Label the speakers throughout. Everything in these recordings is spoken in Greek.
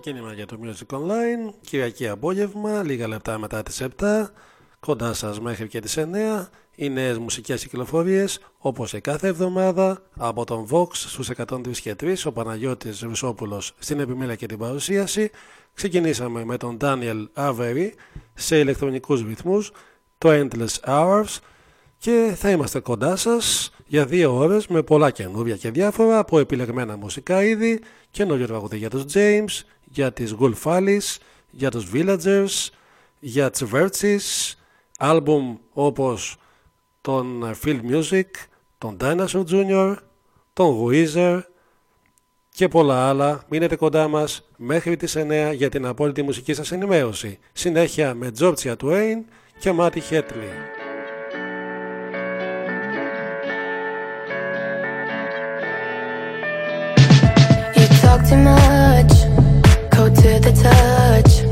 Speaker 1: Ξεκίνημα για το Music Online, Κυριακή απόγευμα, λίγα λεπτά μετά τις 7, κοντά σας μέχρι και τις 9, οι νέες μουσικές κυκλοφορίες, όπως και κάθε εβδομάδα, από τον Vox στους 103 και 3, ο Παναγιώτης Ρουσόπουλος στην επιμέλεια και την παρουσίαση. Ξεκινήσαμε με τον Daniel Avery σε ηλεκτρονικούς ρυθμούς, το Endless Hours, και θα είμαστε κοντά σας για δύο ώρες με πολλά καινούργια και διάφορα από επιλεγμένα μουσικά είδη, καινούργια τραγούδι για τους James, για τις Γουλφάλης, για τους Villagers, για τις Vertices, άλμπουμ όπως τον Φιλμ Music, τον Dinosaur Jr., τον Weezer και πολλά άλλα. Μείνετε κοντά μας μέχρι τις 9 για την απόλυτη μουσική σας ενημέρωση. Συνέχεια με Georgia Twain και
Speaker 2: Μάτι Χέτλι. to the touch.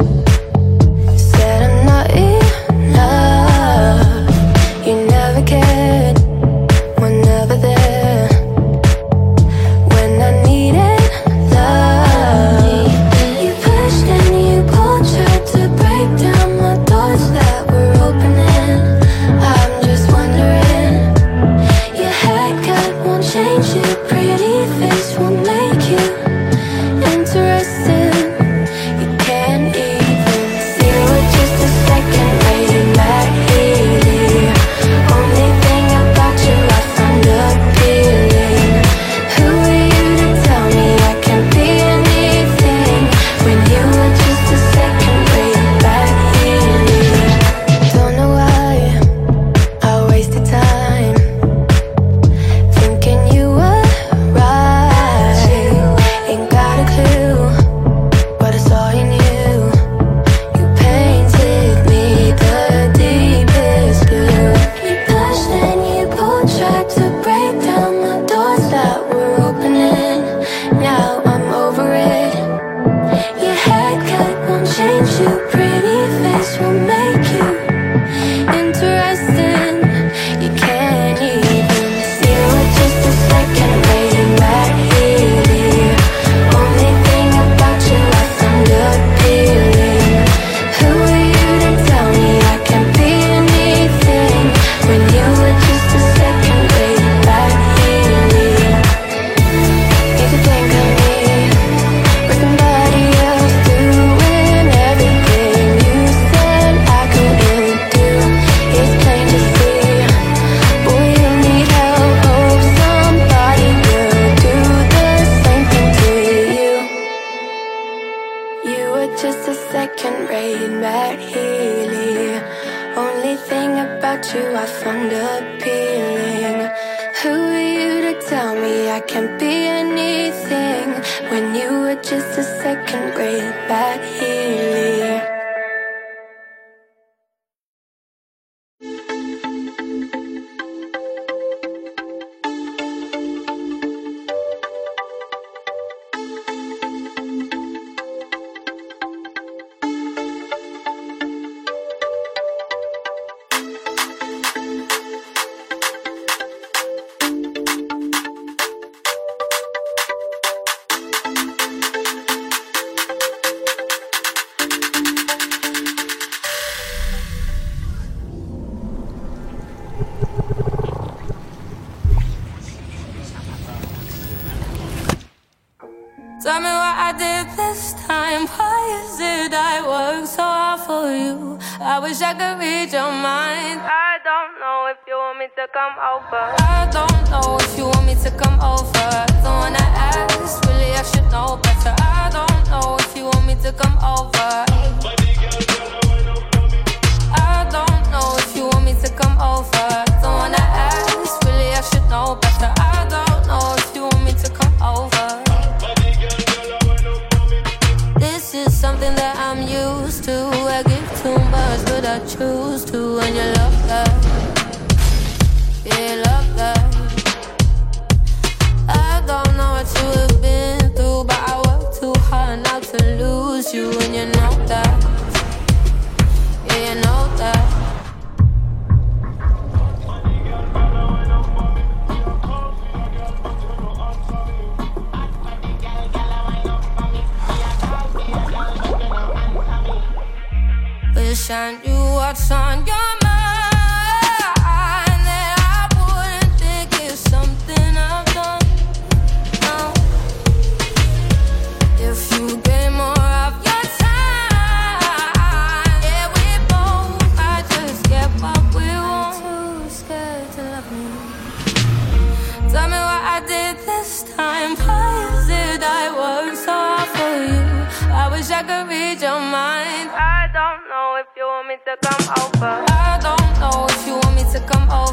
Speaker 2: Over. I
Speaker 3: don't know if you want me to come over.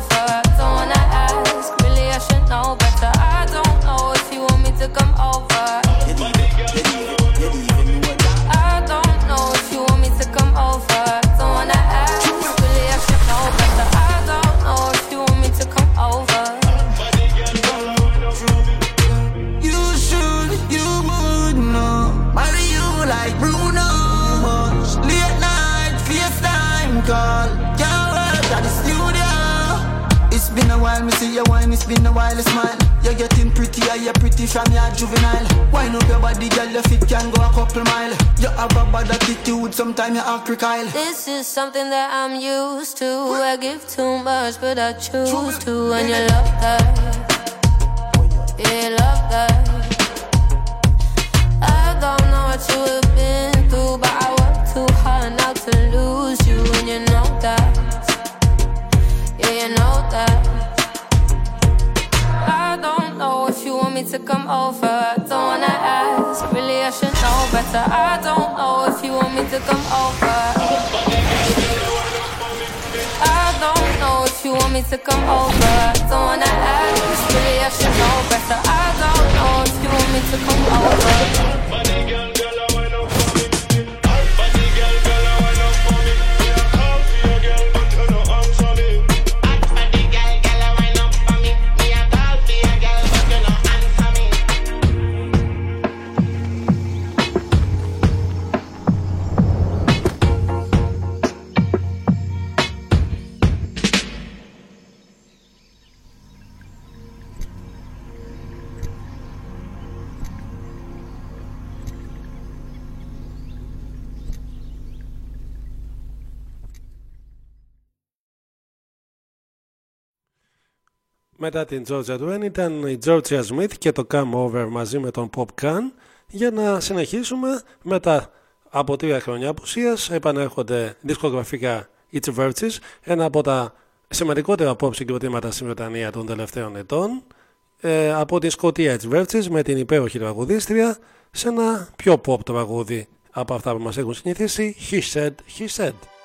Speaker 4: Prettier, you're pretty from your juvenile. Wine up your body, girl, your feet can go a couple mile. You have a bad attitude, sometimes you act crocodile.
Speaker 5: This is something that I'm used to. I give too much, but I choose to. And you love that. Yeah, you love that. Better. I don't know if you want me to come over. I don't know if you want me to come over. Don't wanna ask, really I should know better. I don't know if you want me to come over.
Speaker 1: Μετά την Georgia Dwayne ήταν η Georgia Smith και το Come Over μαζί με τον Pop Can για να συνεχίσουμε μετά από τρία χρόνια απουσίας επανέρχονται δισκογραφικά It's Virtues ένα από τα σημαντικότερα pop συγκροτήματα στην Βρετανία των τελευταίων ετών. Ε, από την Σκοτία It's Virtues με την υπέροχη τραγουδίστρια σε ένα πιο pop τραγούδι από αυτά που μας έχουν συνηθίσει He Said, He Said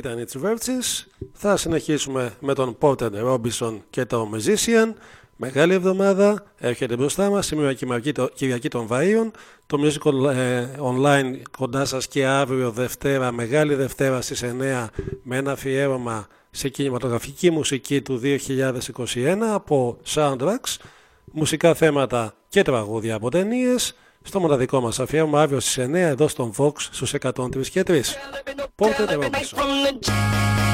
Speaker 1: ήταν η Verges. Θα συνεχίσουμε με τον Porter Robinson και το Musician. Μεγάλη εβδομάδα έρχεται μπροστά μας, σήμερα Κυριακή των Βαΐων. Το Musical ε, Online κοντά σας και αύριο Δευτέρα, μεγάλη Δευτέρα στις 9 με ένα αφιέρωμα σε κινηματογραφική μουσική του 2021 από soundtracks, μουσικά θέματα και τραγούδια από ταινίες. Στο μοναδικό μας αφιέρωμα αύριο στις 9 εδώ στον Vox στους 103 και 3. Πότε
Speaker 6: myself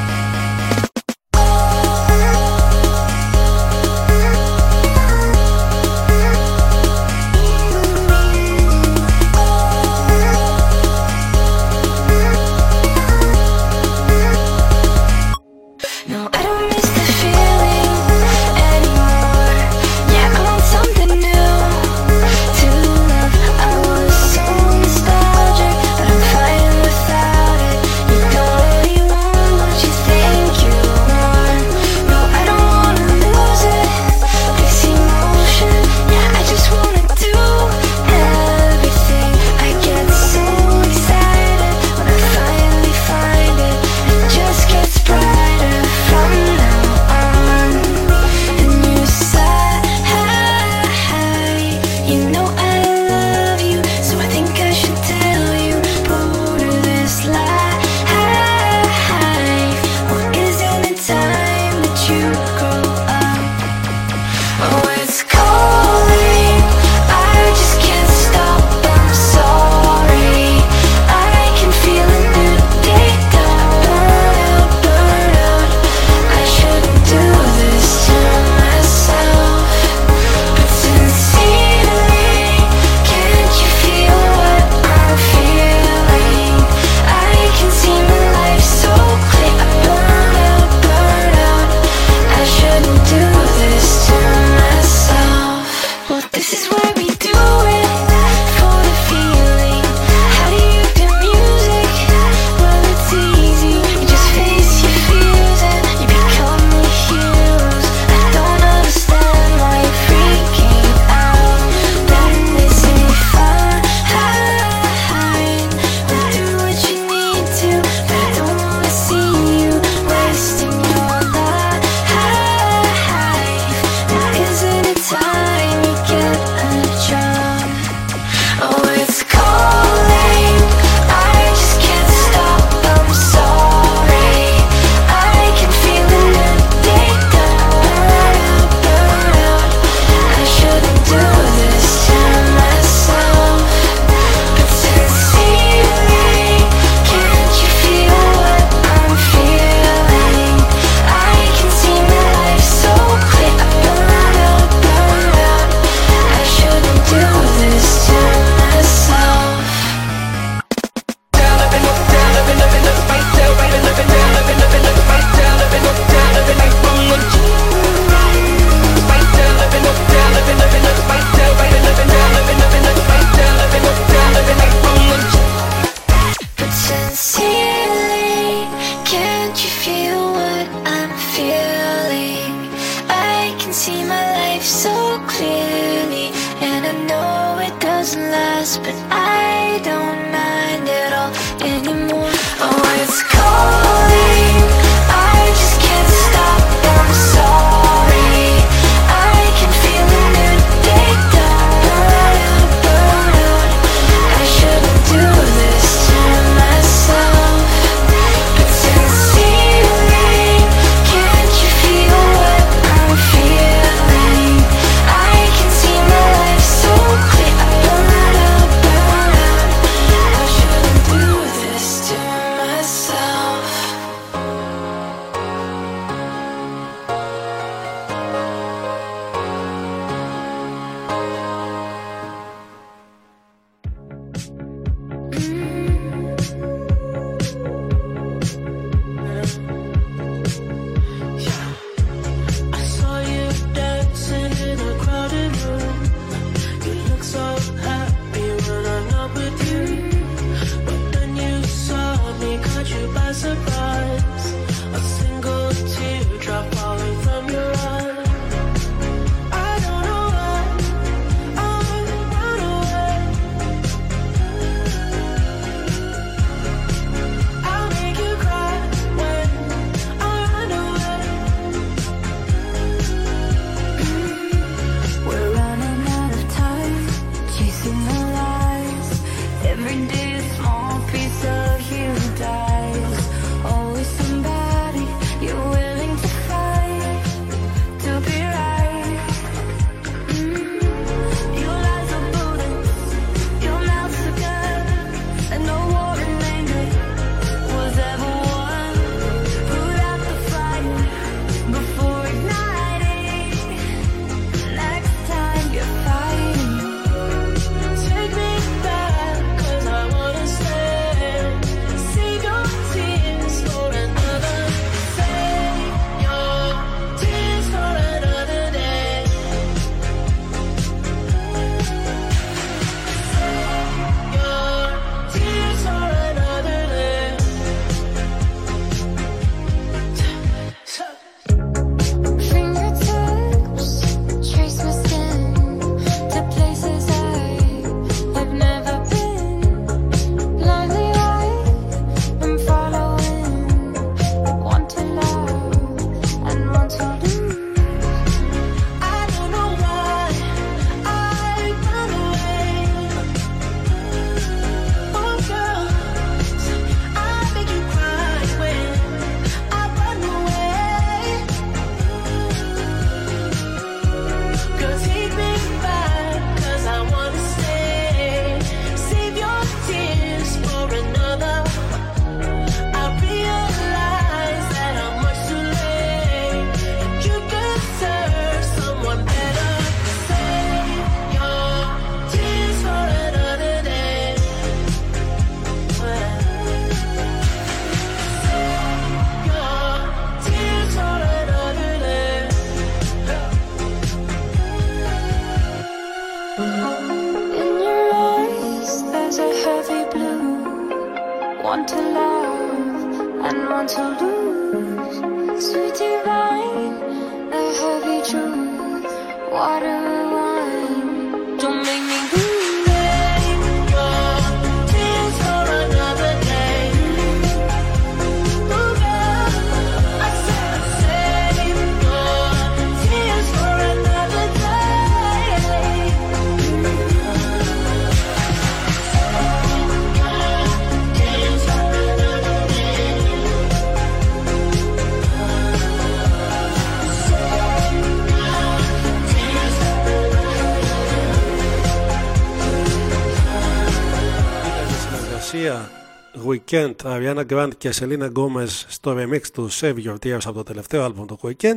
Speaker 1: Weekend, Ariana Grande και Selena Gomez στο remix του Save Your Tears από το τελευταίο άλμπομ του Weekend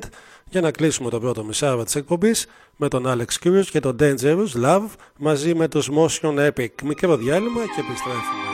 Speaker 1: για να κλείσουμε το πρώτο μισάρο της εκπομπής με τον Alex Curious και τον Dangerous Love μαζί με τους Motion Epic. Μικρό διάλειμμα και επιστρέφουμε.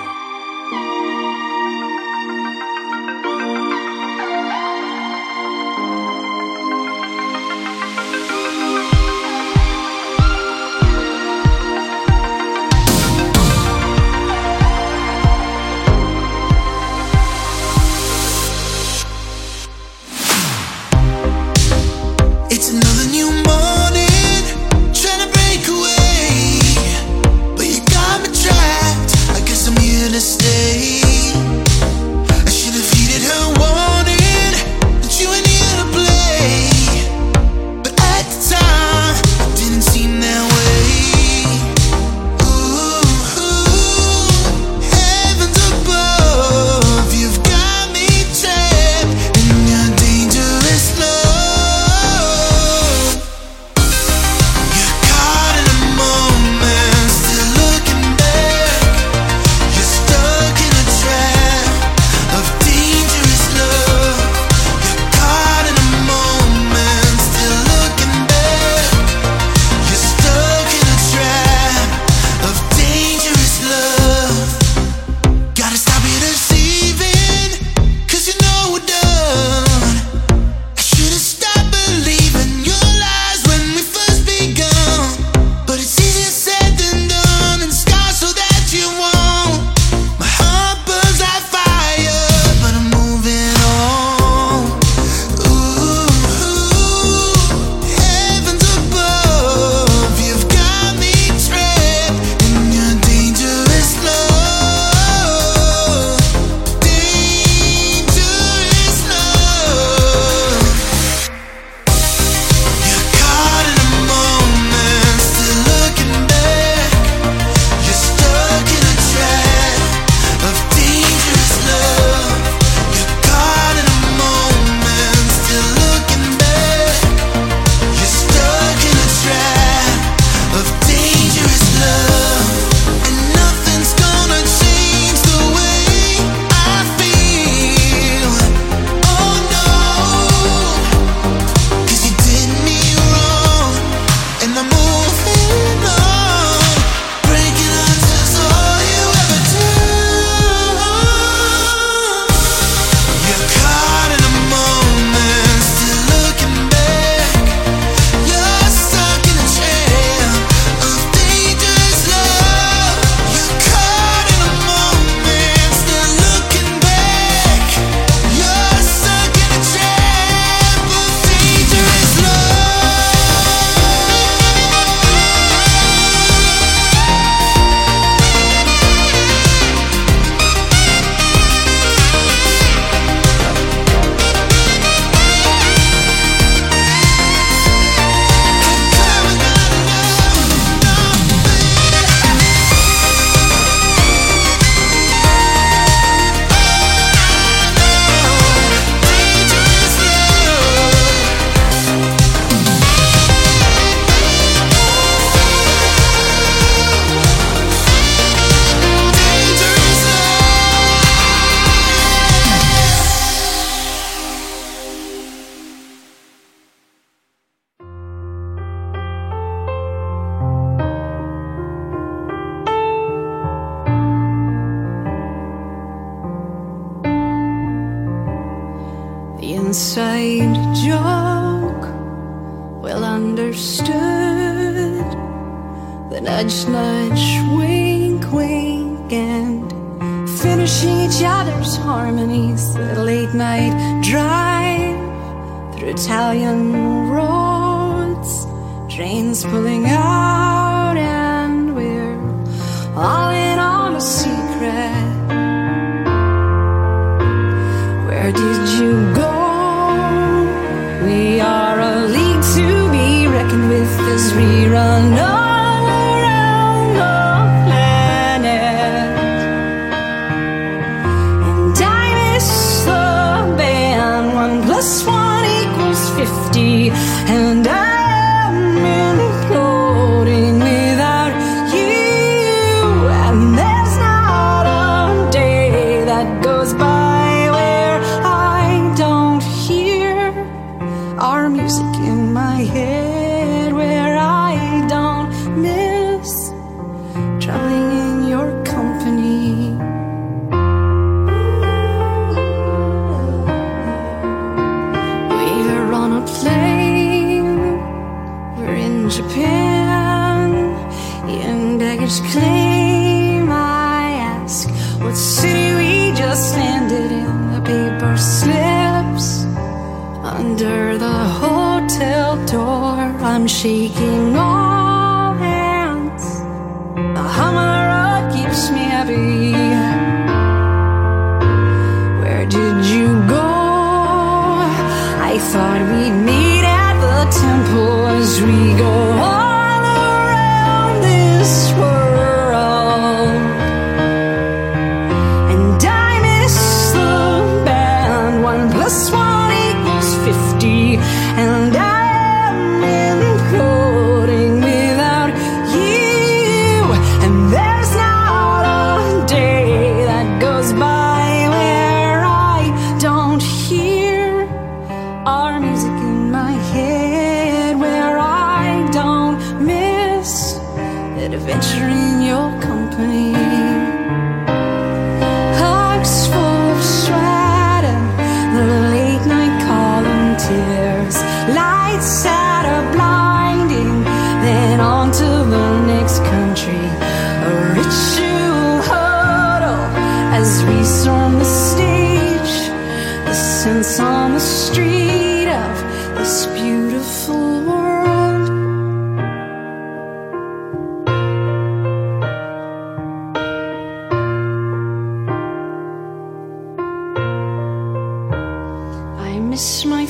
Speaker 7: miss my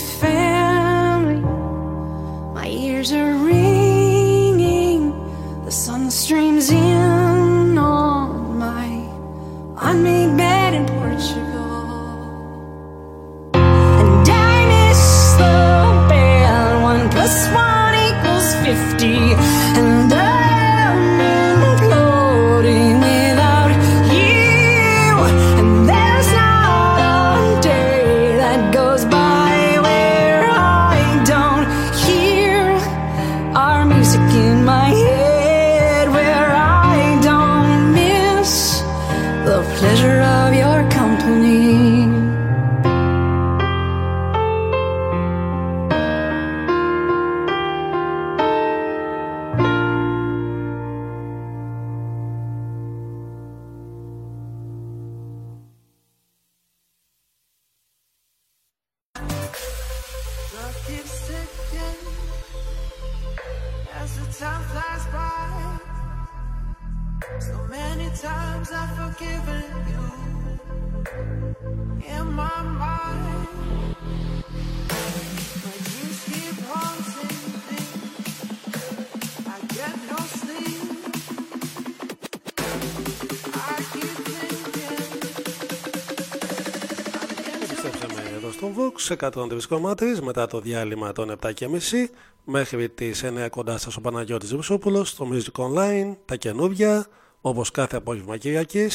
Speaker 1: 103,3 μετά το διάλειμμα των 7.30 μέχρι τις 9 κοντά σας ο Παναγιώτης Ρουσόπουλος στο Music Online, τα καινούργια όπως κάθε απόγευμα κύριακή.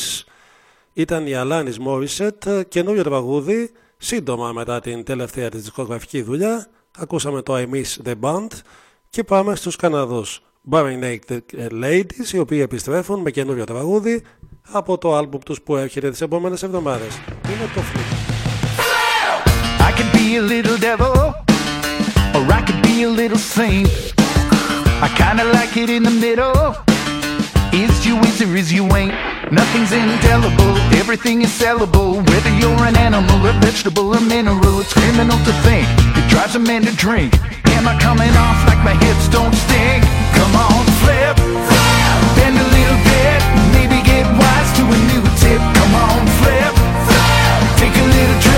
Speaker 1: ήταν η Αλάνης Μόρισετ, καινούριο τραγούδι σύντομα μετά την τελευταία της δισκογραφική δουλειά ακούσαμε το I Miss The Band και πάμε στους κανάδου Barry Naked Ladies οι οποίοι επιστρέφουν με καινούριο τραγούδι από το album τους που έρχεται τις επόμενες εβδομάδες. είναι το Flip
Speaker 8: could be a little devil, or I could be a little saint. I kinda like it in the middle. Is you is or is you ain't. Nothing's indelible, everything is sellable. Whether you're an animal a vegetable a mineral, it's criminal to think. It drives a man to drink. Am I coming off like my hips don't stink? Come on, flip, flip, bend a little bit, maybe get wise to a new tip. Come on, flip, take a little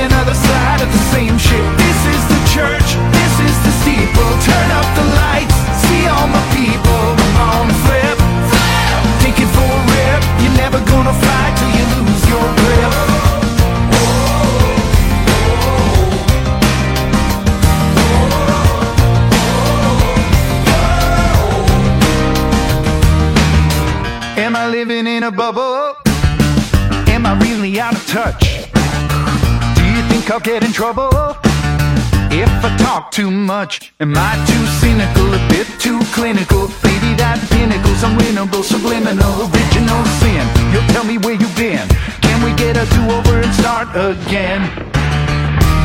Speaker 8: another side of the same ship. This is the church, this is the steeple. Turn up the lights, see all my people. On, flip, take it for a rip. You're never gonna fly till you lose your grip. Am I living in a bubble? Am I really out of touch? Think I'll get in trouble? If I talk too much, am I too cynical, a bit too clinical? Maybe that pinnacle's unwinnable, subliminal, original sin. You'll tell me where you've been. Can we get a do-over and start again?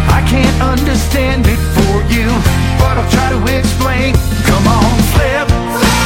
Speaker 8: I can't understand it for you, but I'll try to explain. Come on, flip, bend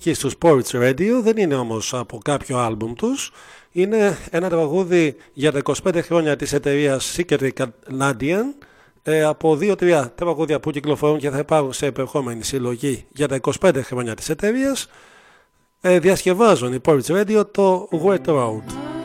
Speaker 1: τραγούδι ανήκει στους Ports Radio, δεν είναι όμως από κάποιο άλμπουμ τους. Είναι ένα τραγούδι για τα 25 χρόνια της εταιρείας Secret Canadian ε, από 2-3 τραγούδια που κυκλοφορούν και θα υπάρχουν σε επερχόμενη συλλογή για τα 25 χρόνια της εταιρείας. Ε, διασκευάζουν οι Ports Radio το Wet Road.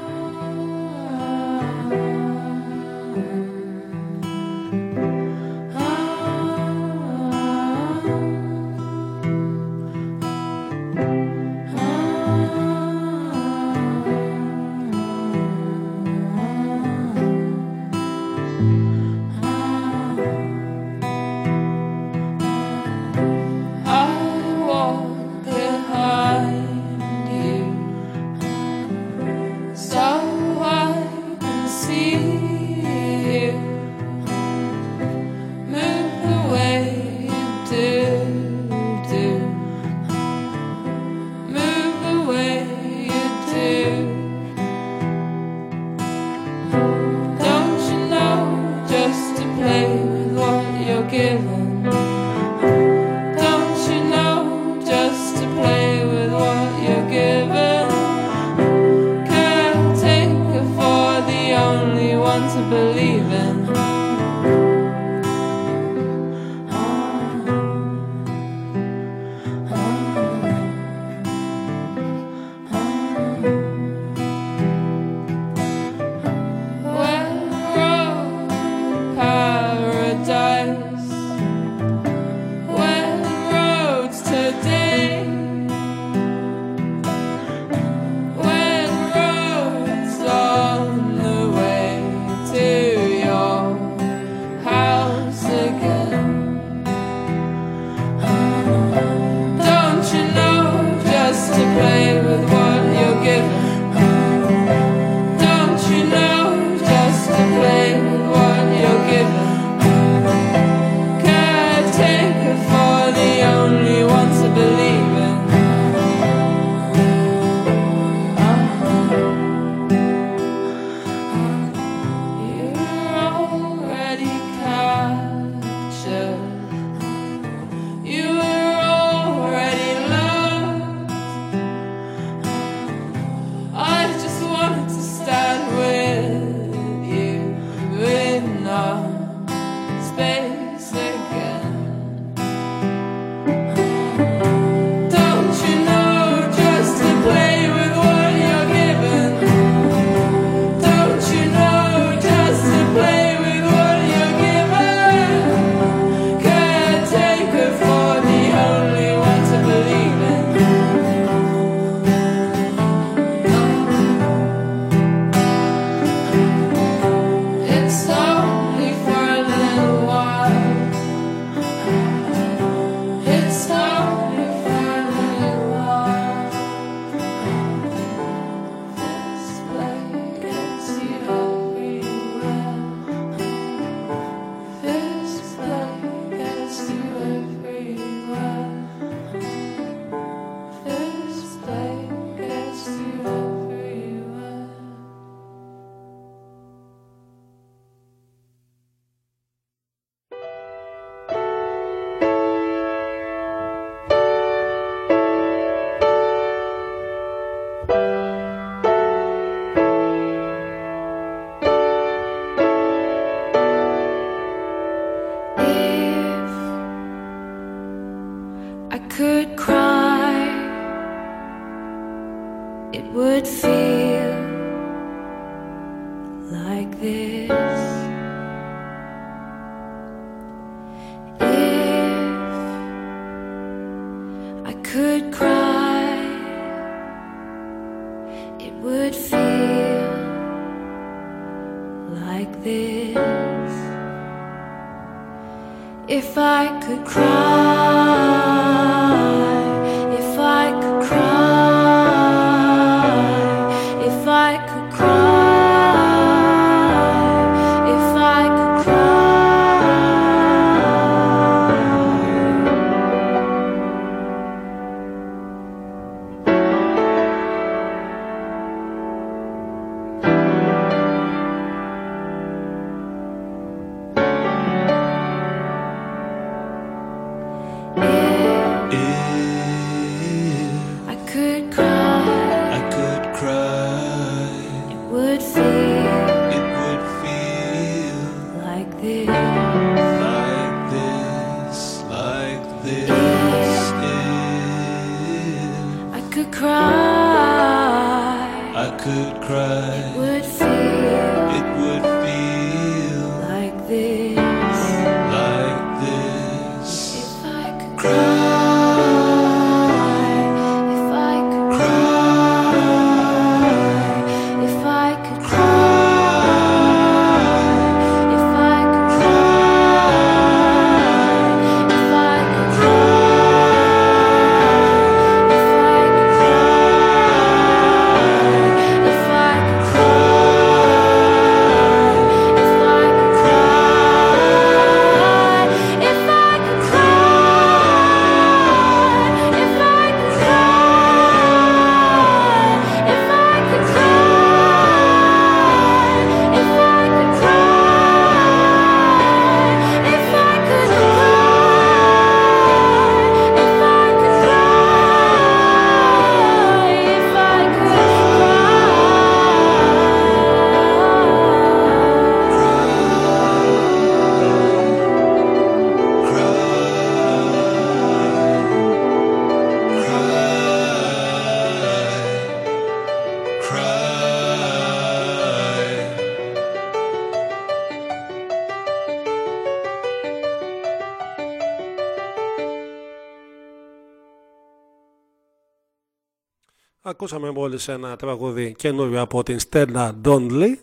Speaker 1: Ακούσαμε μόλις ένα τραγούδι καινούριο από την Stella Donnelly,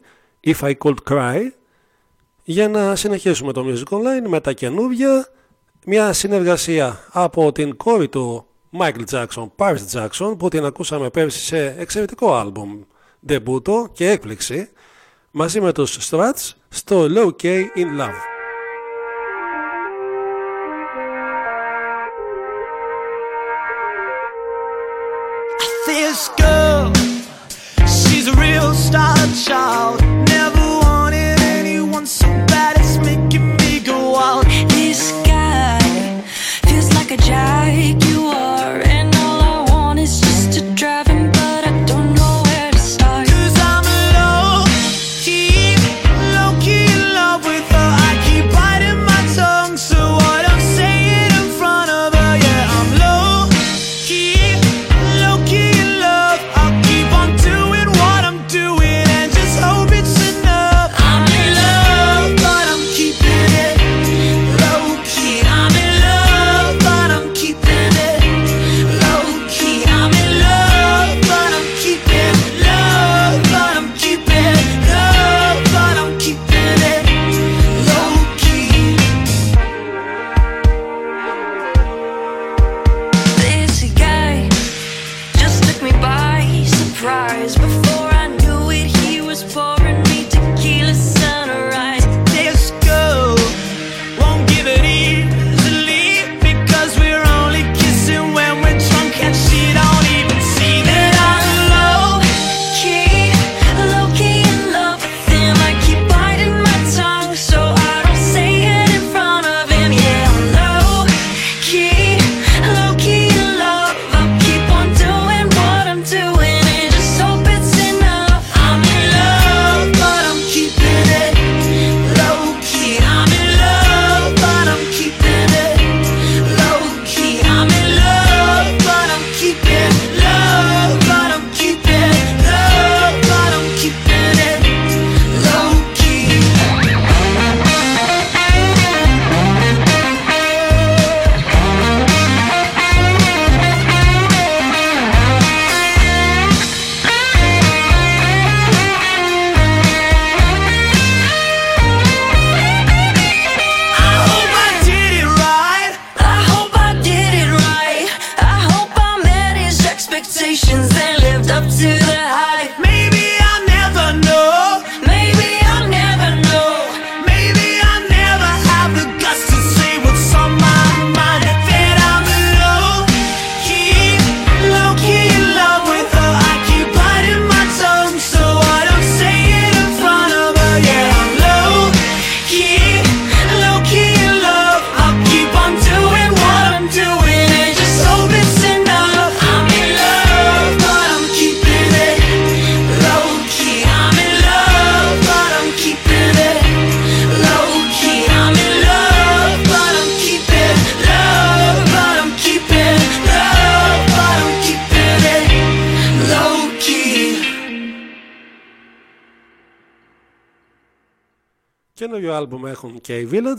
Speaker 1: If I Could Cry. Για να συνεχίσουμε το Music Online με τα καινούργια, μια συνεργασία από την κόρη του Michael Jackson, Paris Jackson, που την ακούσαμε πέρσι σε εξαιρετικό αλμπουμ ντεμπούτο και έκπληξη, μαζί με τους Strats στο Low K in Love.
Speaker 6: start
Speaker 1: shout.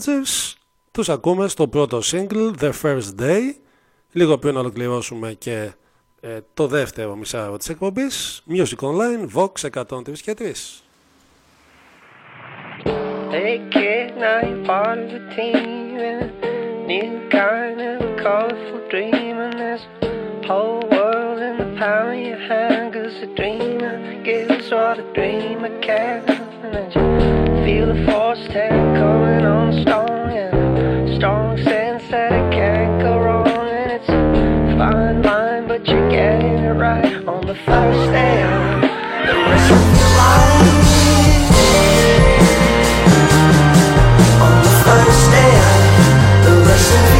Speaker 1: Και οι Villagers. Τους ακούμε στο πρώτο single, The First Day. Λίγο πριν ολοκληρώσουμε και ε, το δεύτερο μισάρο της εκπομπής. Music Online, Vox 103 και 3.
Speaker 9: Hey kid, now you're part of a team and new kind of colorful dream and this whole world in the palm of your hand cause a dreamer gives what a dreamer can. And you feel the force hand coming on. Strong and a strong sense that it can't go wrong. And it's a fine line but you're getting it right. On the first day of the rest of your life. On the first day of the rest of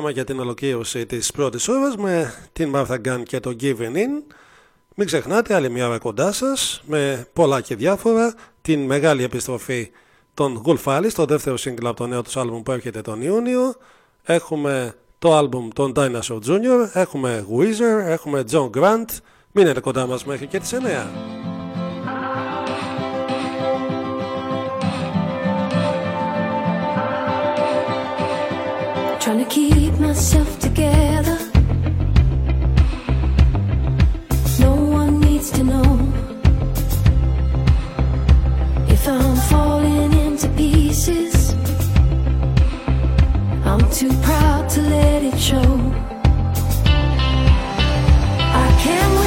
Speaker 1: πάμε για την ολοκλήρωση της πρώτης ώρας με την Martha Gunn και το Giving In. Μην ξεχνάτε άλλη μια ώρα κοντά σας με πολλά και διάφορα την μεγάλη επιστροφή των Wolf Alice, το δεύτερο σύγκλημα από το νέο τους άλμπουμ που έρχεται τον Ιούνιο. Έχουμε το άλμπουμ των Dinosaur Jr., έχουμε Weezer, έχουμε John Grant. Μείνετε κοντά μας μέχρι και τις 9.
Speaker 2: trying to keep myself together. No one needs to know if I'm falling into pieces. I'm too proud to let it show. I can't.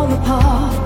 Speaker 2: fall apart.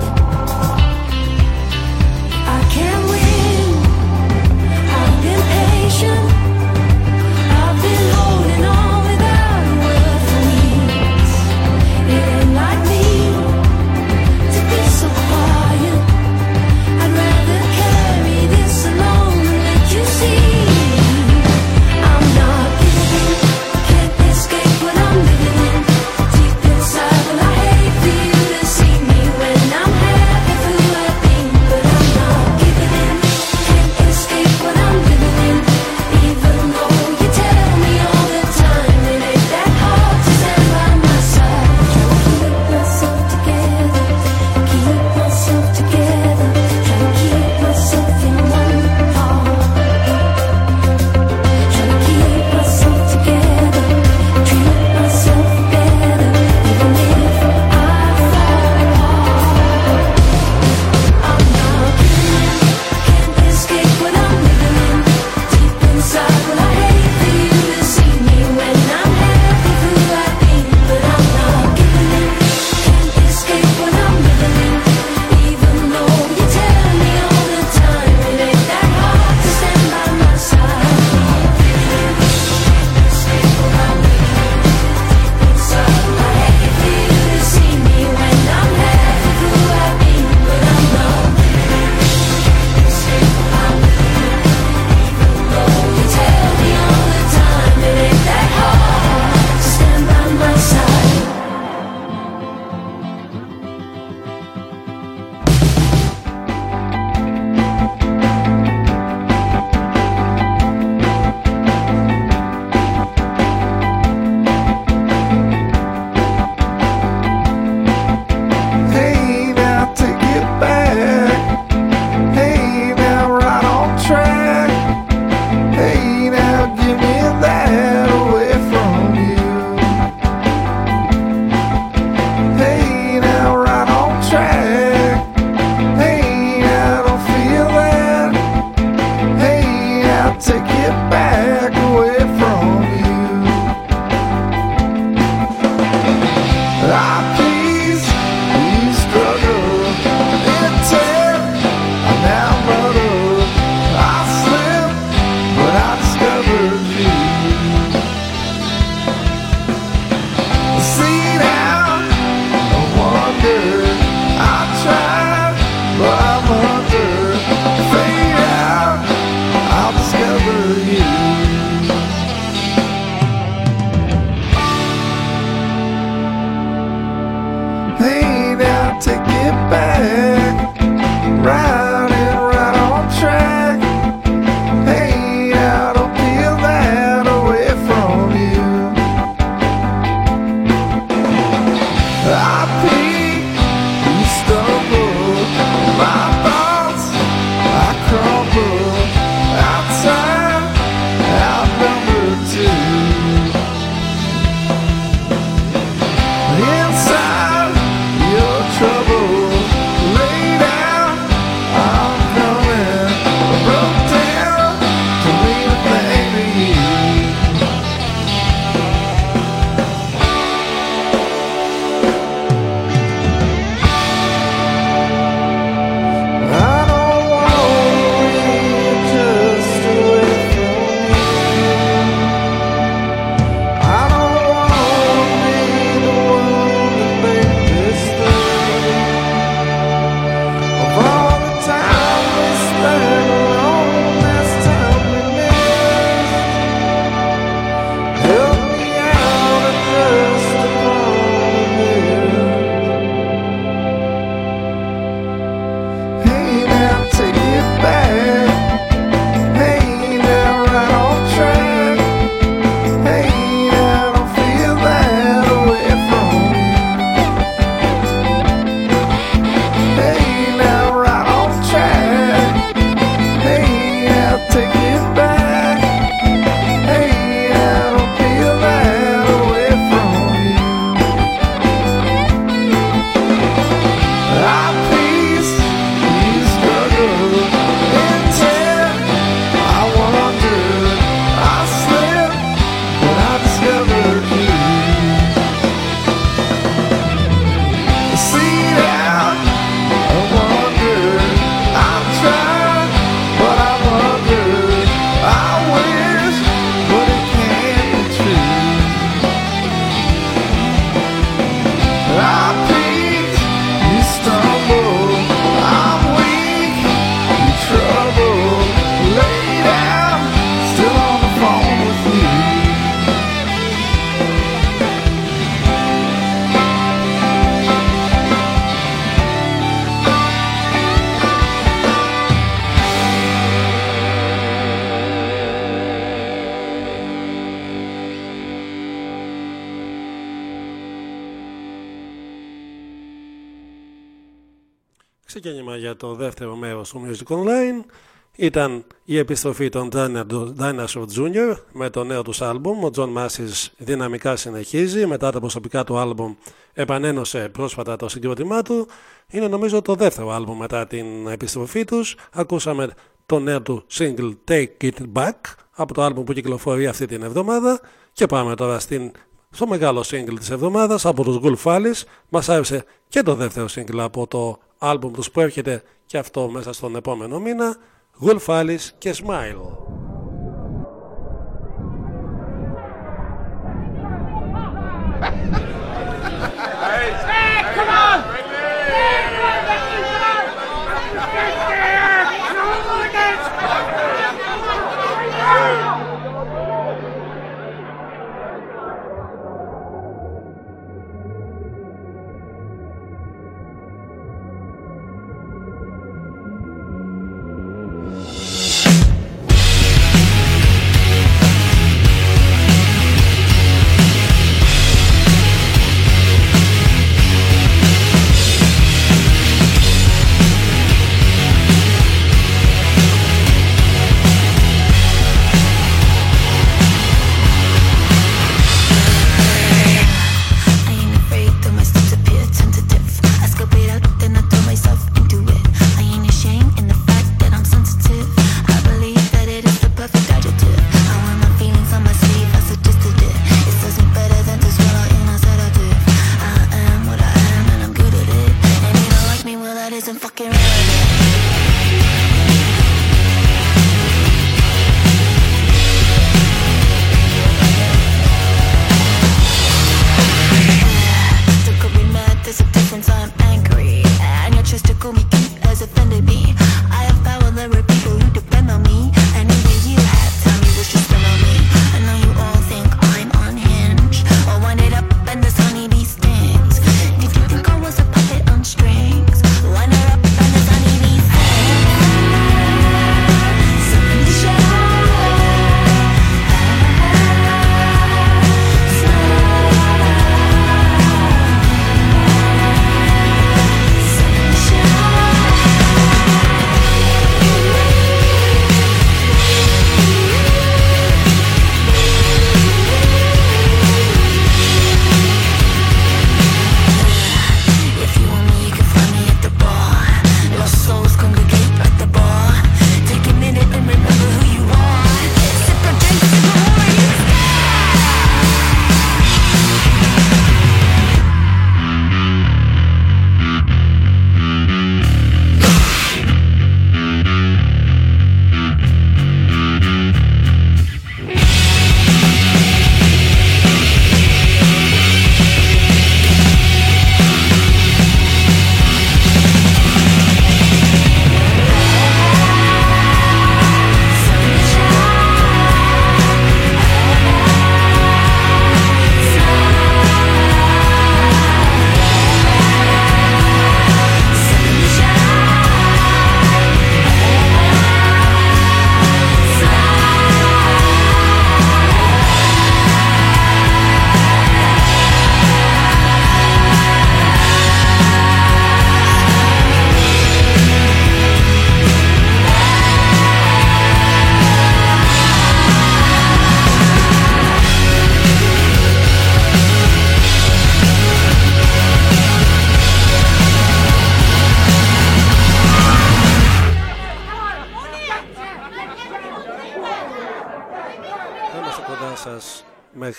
Speaker 1: Ήταν η επιστροφή των Dinosaur Jr. με το νέο τους άλμπουμ. Ο John Massis δυναμικά συνεχίζει. Μετά τα προσωπικά του άλμπουμ επανένωσε πρόσφατα το συγκρότημά του. Είναι νομίζω το δεύτερο άλμπουμ μετά την επιστροφή τους. Ακούσαμε το νέο του single Take It Back από το άλμπουμ που κυκλοφορεί αυτή την εβδομάδα. Και πάμε τώρα στην, στο μεγάλο single της εβδομάδας από τους Gulf Alice. Μας άρεσε και το δεύτερο single από το άλμπουμ τους που έρχεται και αυτό μέσα στον επόμενο μήνα. Γουλφάλης και Σμαίλ.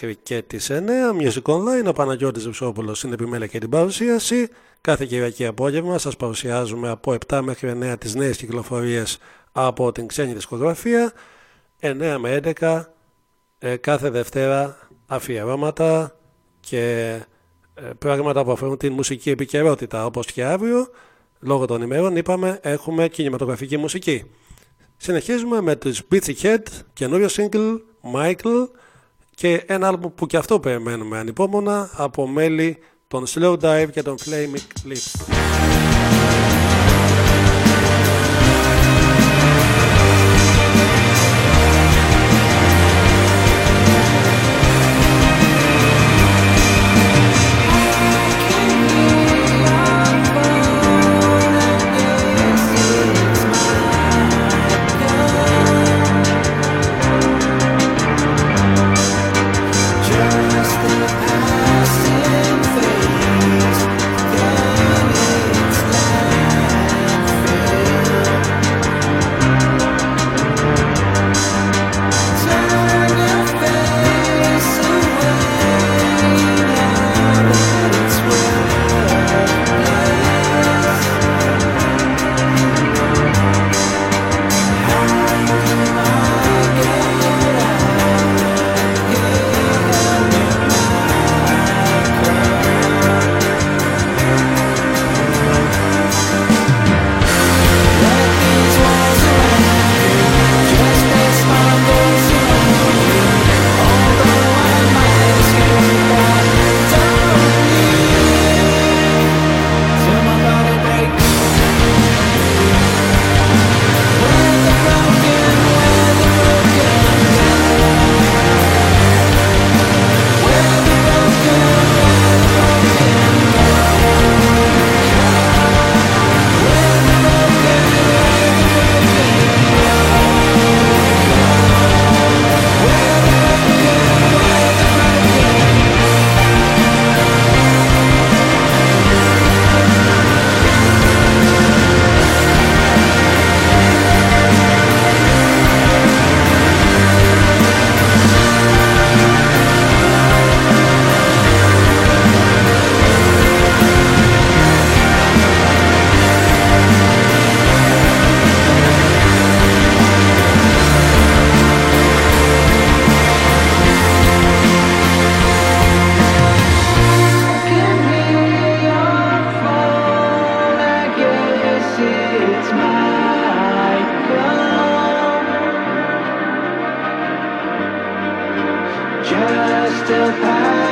Speaker 1: Μέχρι και τις 9. Music Online, ο Παναγιώτης Βυσόπουλος στην επιμέλεια και την παρουσίαση. Κάθε Κυριακή απόγευμα σας παρουσιάζουμε από 7 μέχρι 9 τις νέες κυκλοφορίες από την ξένη δισκογραφία. 9 με 11 ε, κάθε Δευτέρα αφιερώματα και ε, πράγματα που αφορούν την μουσική επικαιρότητα όπως και αύριο. Λόγω των ημερών είπαμε έχουμε κινηματογραφική μουσική. Συνεχίζουμε με τους Beachy Head, καινούριο single, Michael και ένα άλμπου που και αυτό περιμένουμε ανυπόμονα από μέλη των Slow Dive και των Flaming Lips.
Speaker 10: still
Speaker 11: pass.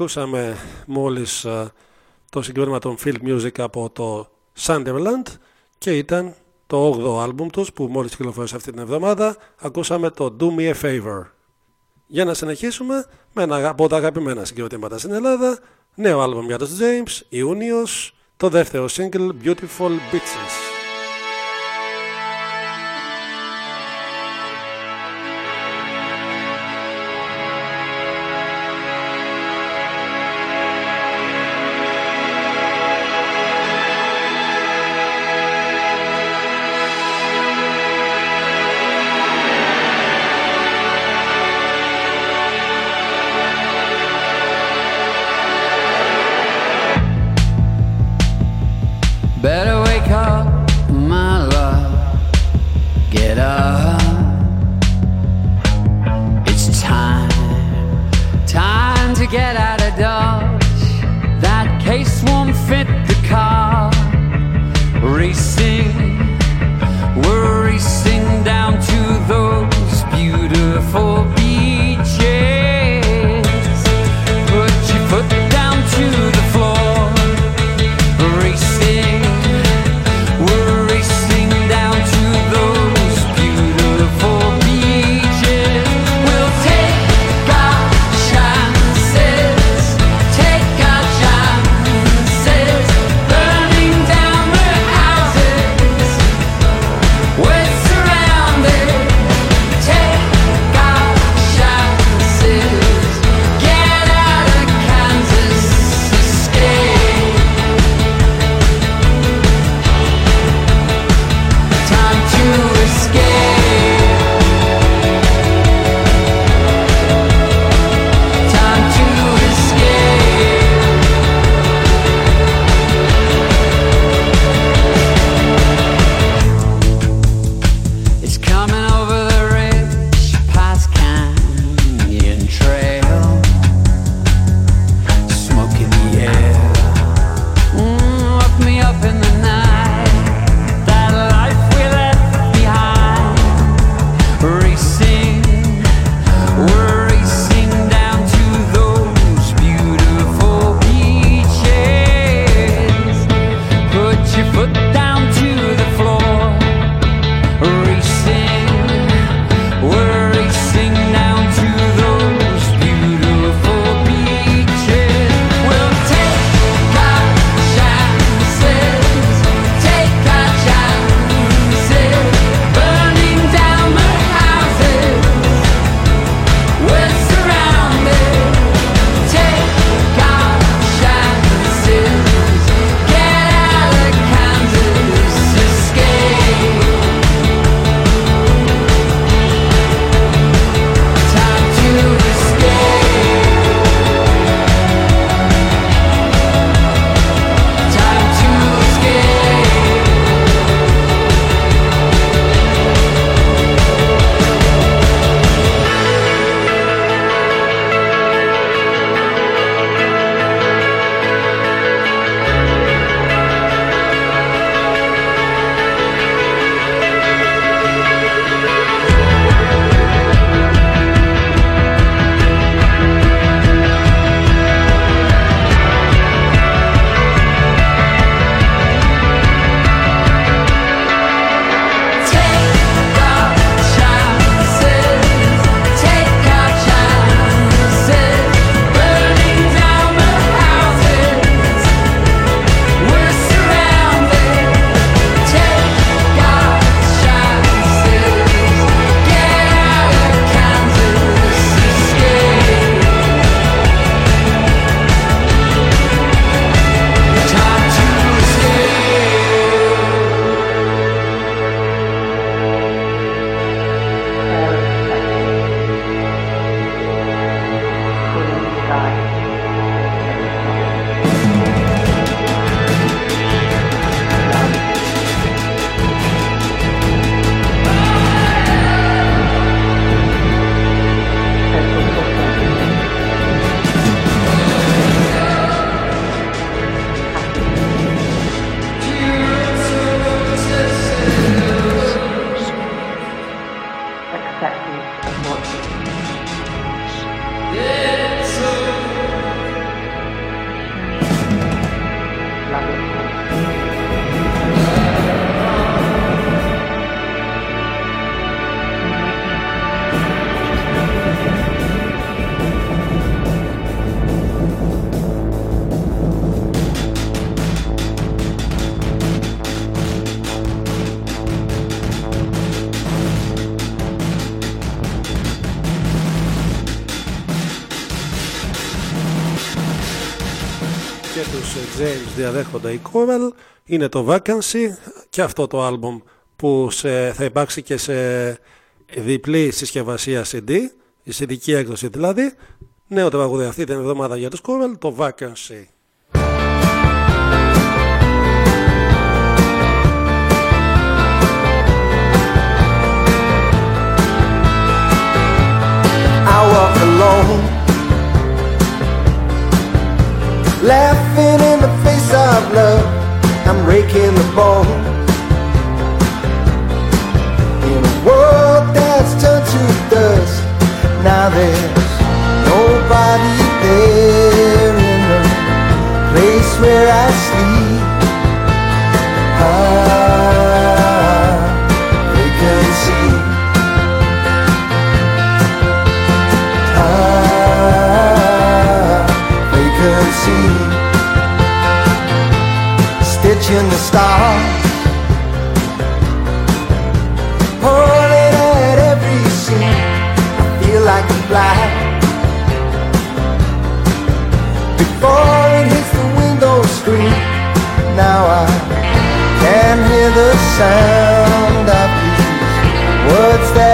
Speaker 11: Ακούσαμε μόλις α,
Speaker 7: το συγκρότημα των Field Music από το Sunderland και ήταν το 8ο άλμπουμ τους που μόλις κυκλοφόρησε αυτή την εβδομάδα. Ακούσαμε το Do Me A Favor. Για να συνεχίσουμε με ένα από τα αγαπημένα συγκροτήματα στην Ελλάδα, νέο άλμπουμ για τους James, Ιούνιος, το δεύτερο single Beautiful Bitches.
Speaker 1: Τους ε, James διαδέχονται η Coral είναι το Vacancy και αυτό το άλμπουμ που σε, θα υπάρξει και σε διπλή συσκευασία CD, η CD έκδοση δηλαδή. Νέο τραγούδι αυτή την εβδομάδα για τους Coral, το Vacancy.
Speaker 12: I walk alone, laughing in the face of love. I'm raking the bone in a world that's turned to dust. Now there's nobody there in the place where I sleep. Ah, Stitching the stars, pulling at every seam. I feel like a fly before it hits the window screen. Now I can hear the sound of these words that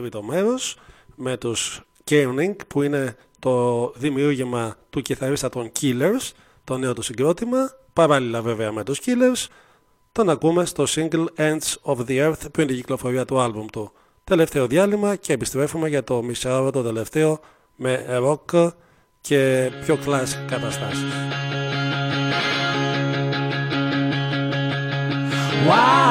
Speaker 1: τρίτο μέρος με τους Kerning που είναι το δημιούργημα του κιθαρίστα των Killers, το νέο του συγκρότημα, παράλληλα βέβαια με τους Killers, τον ακούμε στο single Ends of the Earth πριν την κυκλοφορία του άλμπουμ του. Τελευταίο διάλειμμα και επιστρέφουμε για το μισάωρο το τελευταίο με rock και πιο classic καταστάσεις.
Speaker 7: Why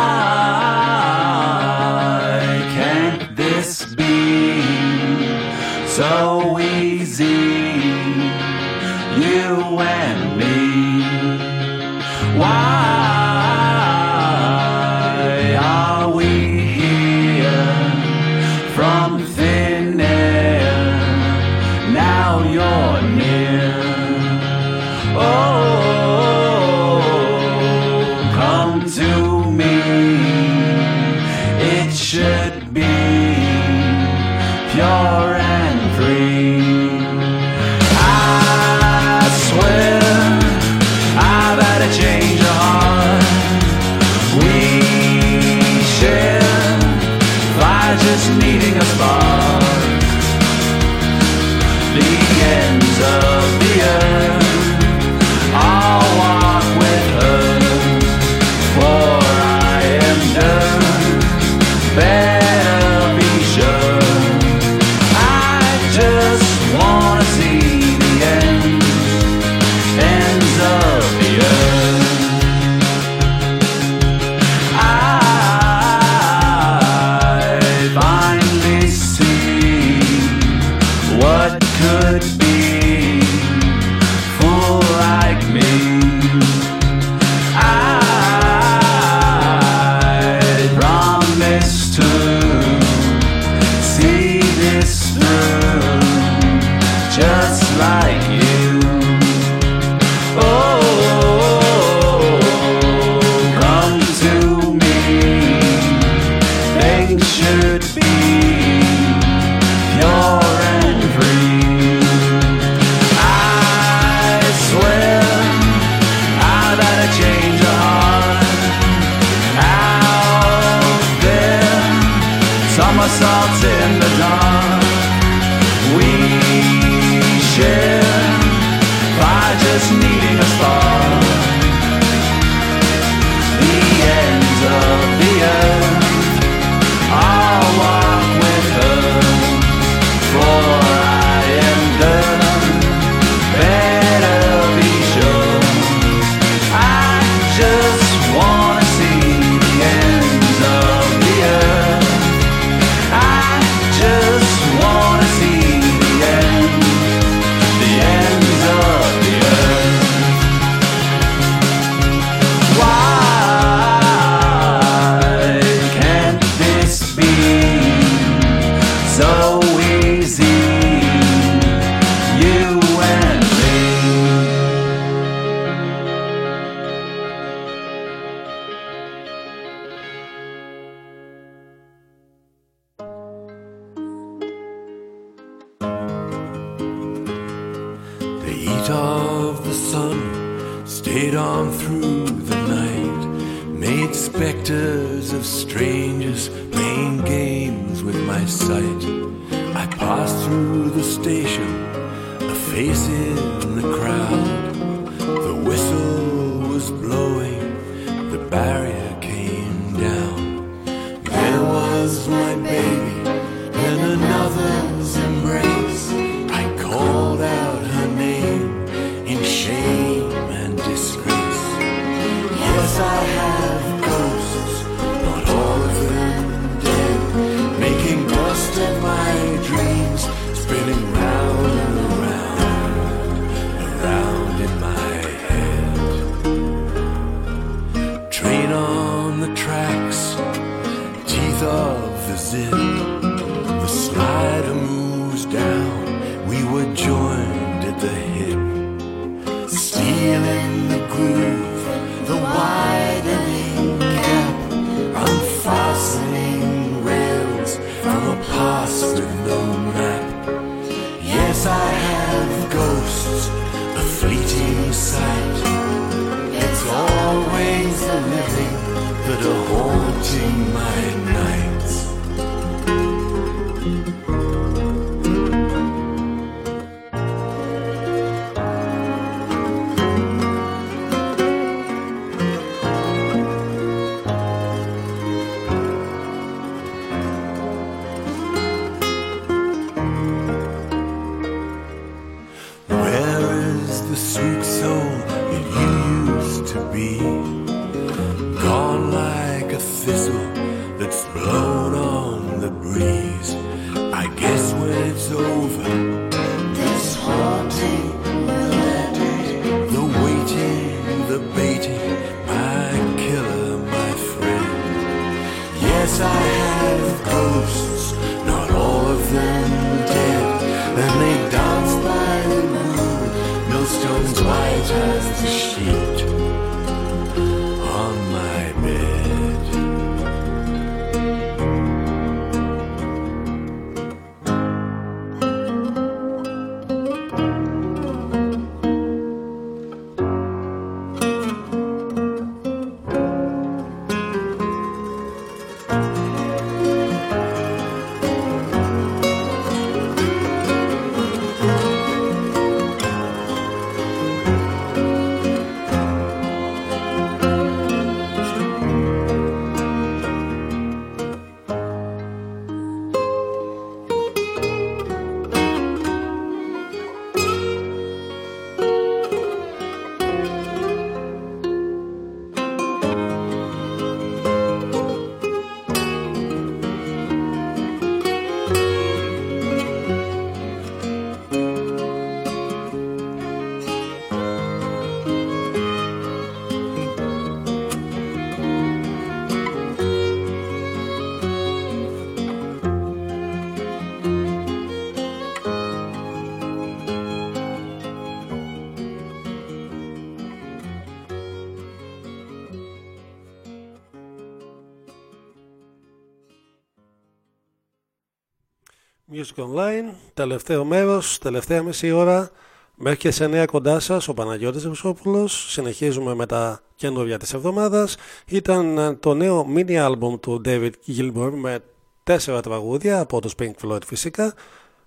Speaker 1: Music Online, τελευταίο μέρος, τελευταία μισή ώρα. Μέχρι και σε νέα κοντά σας, ο Παναγιώτης Βουσόπουλος. Συνεχίζουμε με τα καινούργια της εβδομάδας. Ήταν ε, το νέο mini album του David Gilmour με τέσσερα τραγούδια από τους Pink Floyd φυσικά.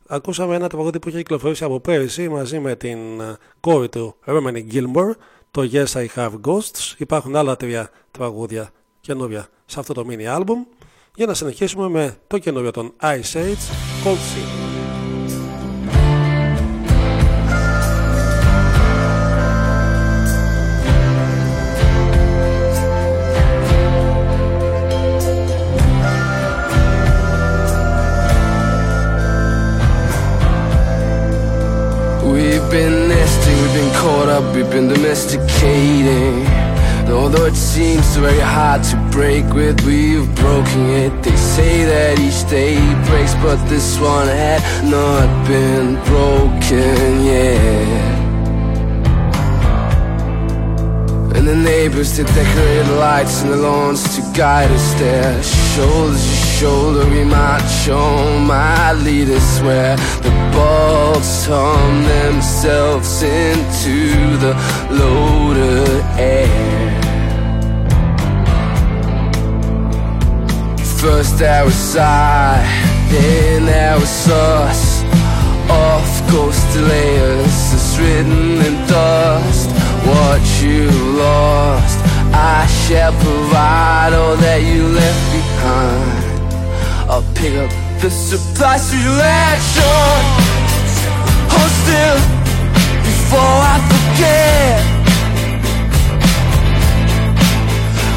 Speaker 1: Ακούσαμε ένα τραγούδι που είχε κυκλοφορήσει από πέρυσι μαζί με την ε, κόρη του Remedy Gilmore, το Yes I Have Ghosts. Υπάρχουν άλλα τρία τραγούδια καινούργια σε αυτό το mini album. Για να συνεχίσουμε με το καινούριο των Ice Age, Cold Sea.
Speaker 13: We've been nesting, we've been caught up, we've been domesticating. Although it seems very hard to break with, we've broken it. They say that each day breaks, but this one had not been broken yet. And the neighbors did decorate the lights in the lawns to guide us there. Shoulders to shoulder, we march on. My leaders swear the bulbs hum themselves into the loaded air. First there was I, then there was us. Off ghost layers, it's written in dust. What you lost, I shall provide all that you left behind. I'll pick up the supplies to election. Hold still before I forget.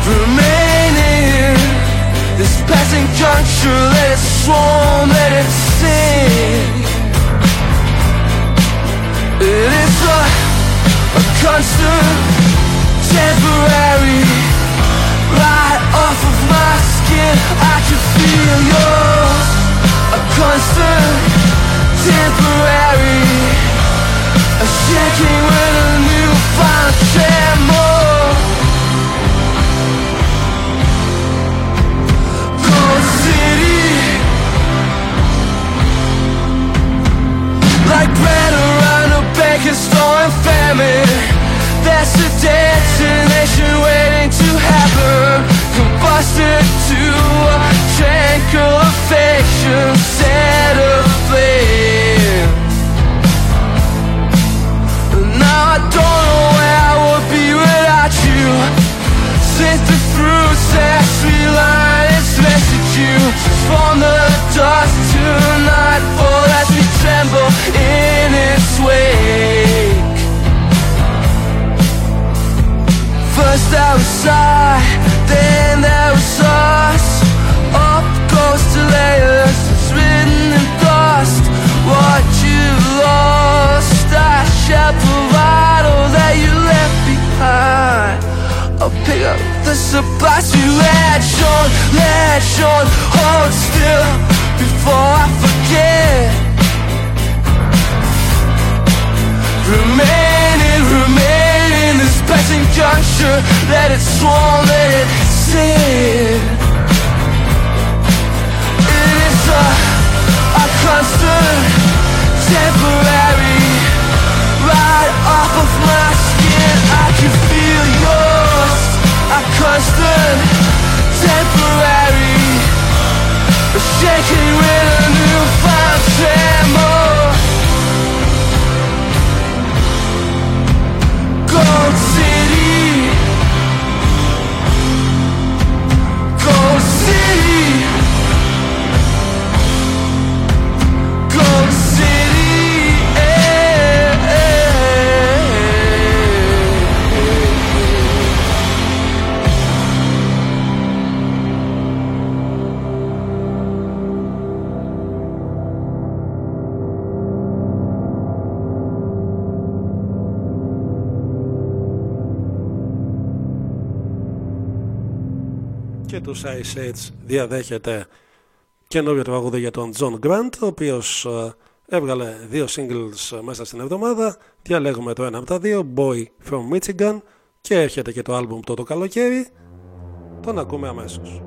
Speaker 13: Remaining this passing juncture, let it swarm, let it sing. It is a, a constant, temporary, right off of my skin. I can feel yours. A constant, temporary, a shaking with a new found tremor. Like bread around a baker's store in famine That's a destination waiting to happen. Combusted to a tranquil affection Set aflame. Now I don't know where I would be without you Since the that sweet line its residue From the dust to nightfall as we tremble in its wake. First there was I, then there was us. Up goes to layers, it's written in dust. What you lost, I shall provide all that you left behind I'll pick up the supplies. You latch on, latch on Hold still before I forget. Remaining, remaining this passing juncture. Let it swarm, let it sit constant, temporary. Shaking with a newfound tremor
Speaker 1: τους Ice Age διαδέχεται καινούριο τραγούδι για τον John Grant ο οποίος ε, έβγαλε δύο singles ε, μέσα στην εβδομάδα. Διαλέγουμε το ένα από τα δύο Boy from Michigan και έρχεται και το άλμπουμ το το καλοκαίρι. Τον ακούμε αμέσως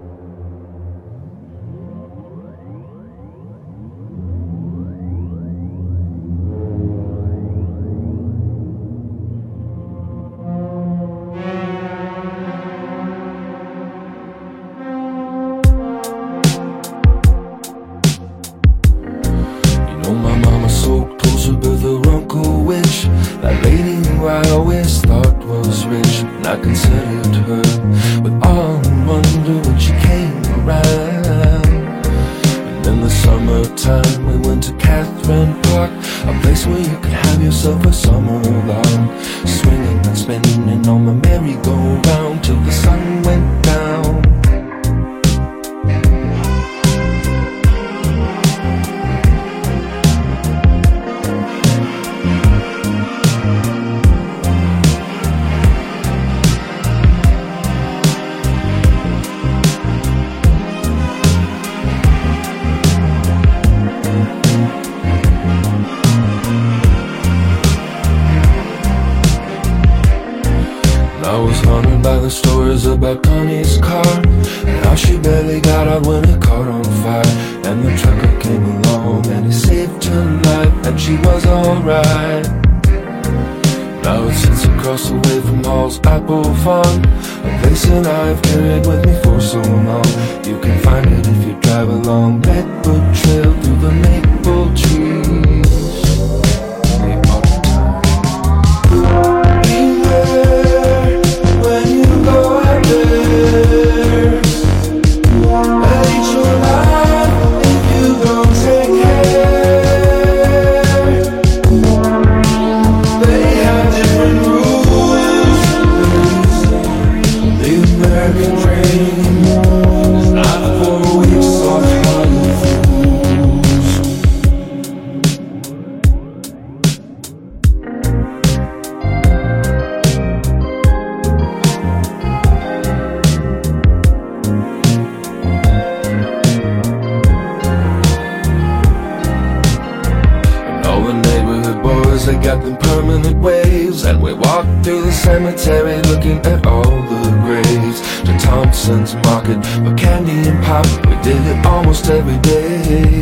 Speaker 14: got them permanent waves. And we walk through the cemetery looking at all the graves. To Thompson's Market for candy and pop. We did it almost every day.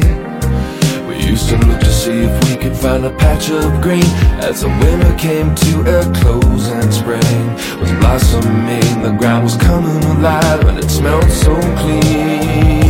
Speaker 14: We used to look to see if we could find a patch of green. As the winter came to a close and spring Was blossoming, the ground was coming alive. And it smelled so clean.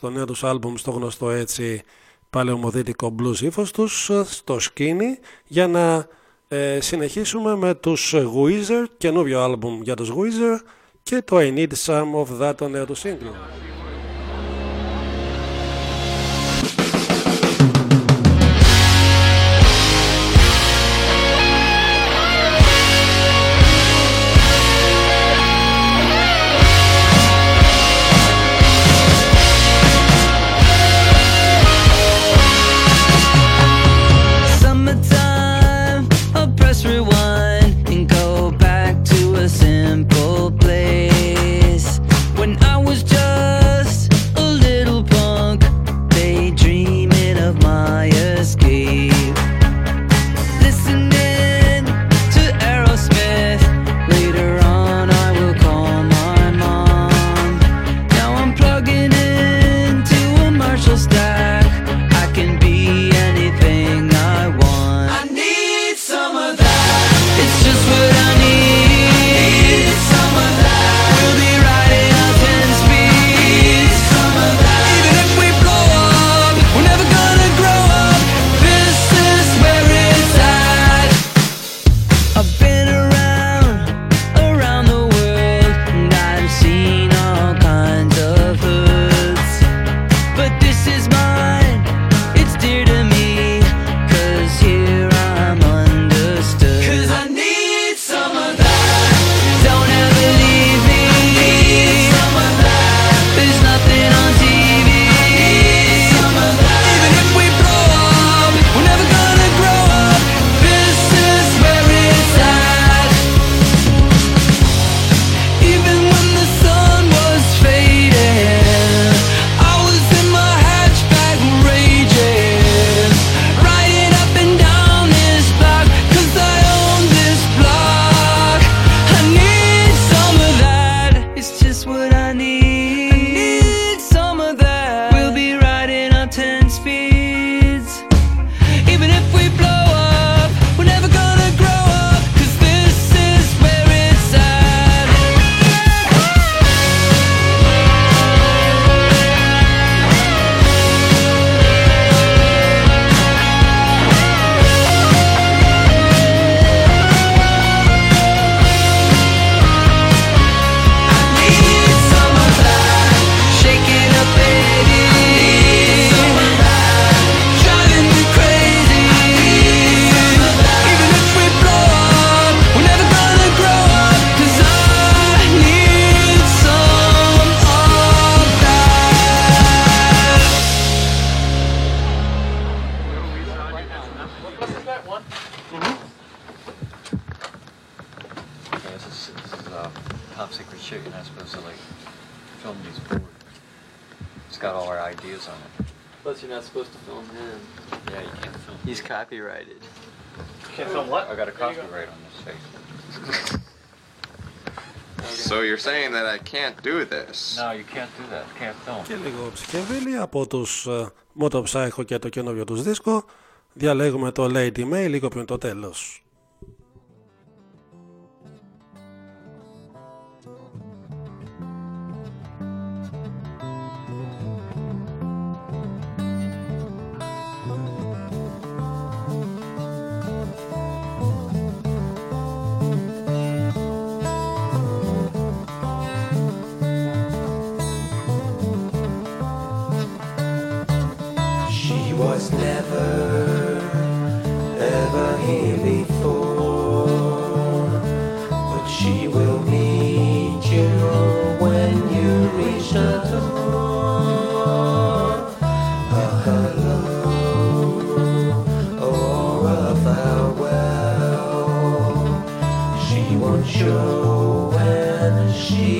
Speaker 1: στο νέο τους άλμπουμ στο γνωστό έτσι παλαιομοδίτικο blues ύφος τους ε, στο σκήνι για να ε, συνεχίσουμε με τους Weezer, καινούριο άλμπουμ για τους Weezer και το I Need Some of That το νέο του σύγκλου. Από τους uh, Moto Psycho και το καινούριο τους δίσκο διαλέγουμε το Lady May λίγο πριν το τέλος.
Speaker 15: She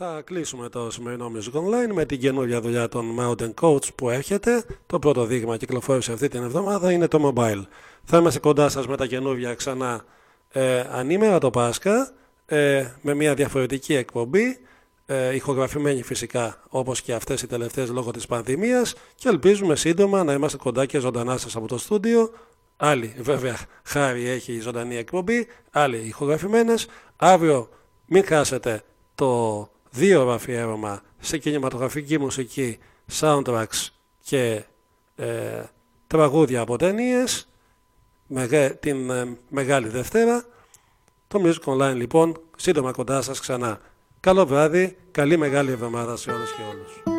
Speaker 1: Θα κλείσουμε το σημερινό Music Online με την καινούργια δουλειά των Mountain Coach που έρχεται. Το πρώτο δείγμα κυκλοφόρησε αυτή την εβδομάδα είναι το Mobile. Θα είμαστε κοντά σας με τα καινούργια ξανά ε, ανήμερα το Πάσχα ε, με μια διαφορετική εκπομπή ε, ηχογραφημένη φυσικά όπως και αυτές οι τελευταίες λόγω της πανδημίας και ελπίζουμε σύντομα να είμαστε κοντά και ζωντανά σας από το στούντιο Άλλη βέβαια χάρη έχει η ζωντανή εκπομπή, άλλοι ηχογραφημένες. Αύριο μην χάσετε το δύο ώρο αφιέρωμα σε κινηματογραφική μουσική, soundtracks και ε, τραγούδια από ταινίες μεγα, την ε, Μεγάλη Δευτέρα. Το Music Online λοιπόν σύντομα κοντά σας ξανά. Καλό βράδυ, καλή μεγάλη εβδομάδα σε όλες και όλους.